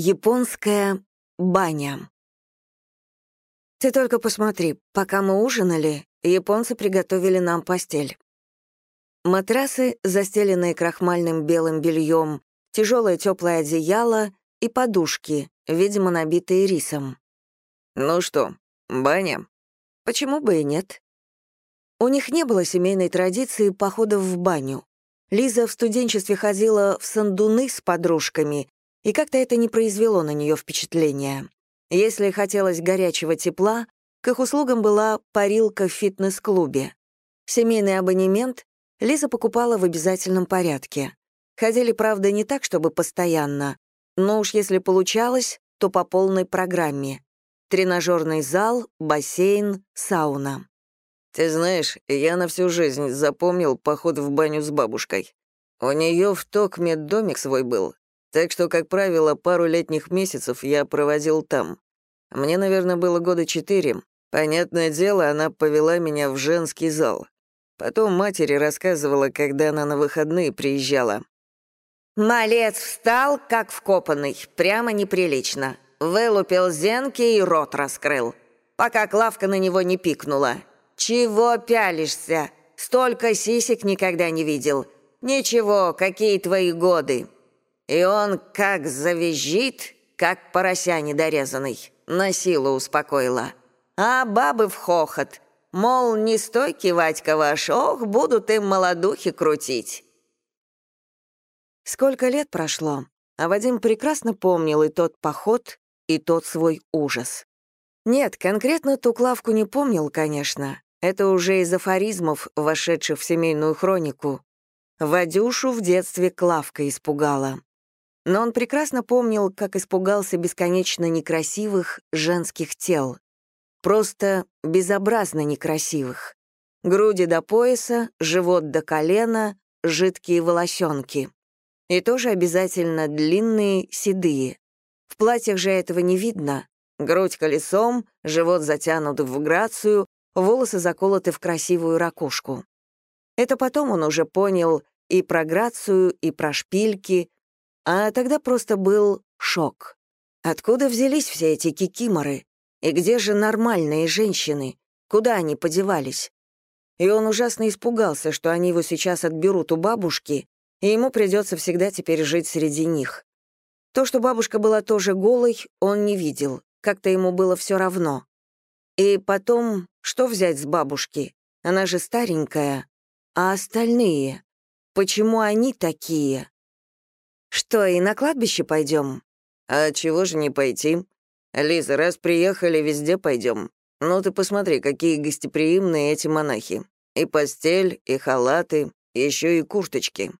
Японская баня. Ты только посмотри, пока мы ужинали, японцы приготовили нам постель. Матрасы, застеленные крахмальным белым бельем, тяжелое теплое одеяло и подушки, видимо, набитые рисом. Ну что, баня? Почему бы и нет? У них не было семейной традиции походов в баню. Лиза в студенчестве ходила в сандуны с подружками и как-то это не произвело на нее впечатления. Если хотелось горячего тепла, к их услугам была парилка в фитнес-клубе. Семейный абонемент Лиза покупала в обязательном порядке. Ходили, правда, не так, чтобы постоянно, но уж если получалось, то по полной программе. Тренажерный зал, бассейн, сауна. «Ты знаешь, я на всю жизнь запомнил поход в баню с бабушкой. У нее в Токме домик свой был, так что, как правило, пару летних месяцев я проводил там. Мне, наверное, было года четыре. Понятное дело, она повела меня в женский зал. Потом матери рассказывала, когда она на выходные приезжала. Малец встал, как вкопанный, прямо неприлично. Вылупил зенки и рот раскрыл, пока Клавка на него не пикнула. «Чего пялишься? Столько сисек никогда не видел. Ничего, какие твои годы?» И он как завизжит, как порося недорезанный. На силу успокоила. А бабы в хохот. Мол, не стой кивать, Каваш, ох, будут им молодухи крутить. Сколько лет прошло, а Вадим прекрасно помнил и тот поход, и тот свой ужас. Нет, конкретно ту Клавку не помнил, конечно. Это уже из афоризмов, вошедших в семейную хронику. Вадюшу в детстве Клавка испугала но он прекрасно помнил, как испугался бесконечно некрасивых женских тел. Просто безобразно некрасивых. Груди до пояса, живот до колена, жидкие волосенки. И тоже обязательно длинные, седые. В платьях же этого не видно. Грудь колесом, живот затянут в грацию, волосы заколоты в красивую ракушку. Это потом он уже понял и про грацию, и про шпильки, а тогда просто был шок. Откуда взялись все эти кикиморы? И где же нормальные женщины? Куда они подевались? И он ужасно испугался, что они его сейчас отберут у бабушки, и ему придется всегда теперь жить среди них. То, что бабушка была тоже голой, он не видел, как-то ему было все равно. И потом, что взять с бабушки? Она же старенькая. А остальные? Почему они такие? «Что, и на кладбище пойдем? «А чего же не пойти? Лиза, раз приехали, везде пойдем. Ну ты посмотри, какие гостеприимные эти монахи. И постель, и халаты, еще и курточки».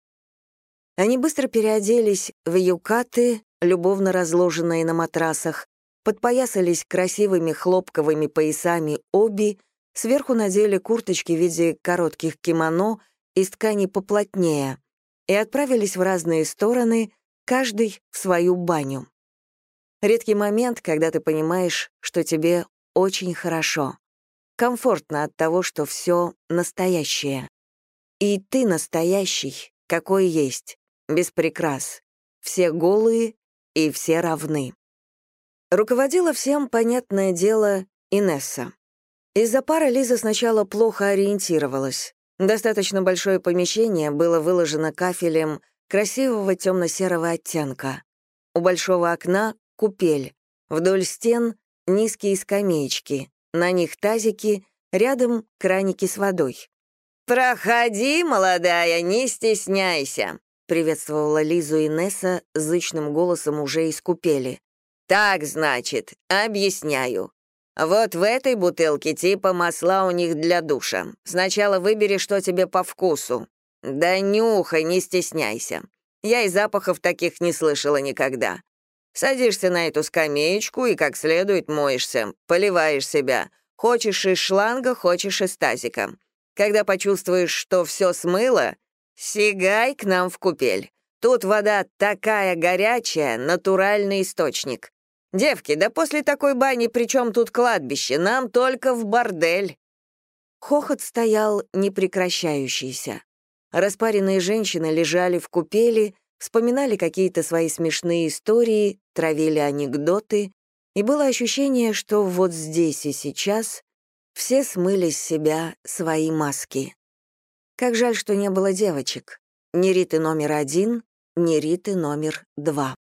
Они быстро переоделись в юкаты, любовно разложенные на матрасах, подпоясались красивыми хлопковыми поясами оби, сверху надели курточки в виде коротких кимоно из ткани поплотнее — и отправились в разные стороны, каждый в свою баню. Редкий момент, когда ты понимаешь, что тебе очень хорошо. Комфортно от того, что все настоящее. И ты настоящий, какой есть, без прикрас. Все голые и все равны. Руководила всем, понятное дело, Инесса. Из-за пары Лиза сначала плохо ориентировалась. Достаточно большое помещение было выложено кафелем красивого темно-серого оттенка. У большого окна — купель. Вдоль стен — низкие скамеечки. На них тазики, рядом — краники с водой. «Проходи, молодая, не стесняйся», — приветствовала Лизу Инесса зычным голосом уже из купели. «Так, значит, объясняю. Вот в этой бутылке типа масла у них для душа. Сначала выбери, что тебе по вкусу. Да нюхай, не стесняйся. Я и запахов таких не слышала никогда. Садишься на эту скамеечку и как следует моешься, поливаешь себя. Хочешь из шланга, хочешь из тазика. Когда почувствуешь, что все смыло, сигай к нам в купель. Тут вода такая горячая, натуральный источник. «Девки, да после такой бани при чем тут кладбище? Нам только в бордель!» Хохот стоял непрекращающийся. Распаренные женщины лежали в купели, вспоминали какие-то свои смешные истории, травили анекдоты, и было ощущение, что вот здесь и сейчас все смыли с себя свои маски. Как жаль, что не было девочек. Ни Риты номер один, ни Риты номер два.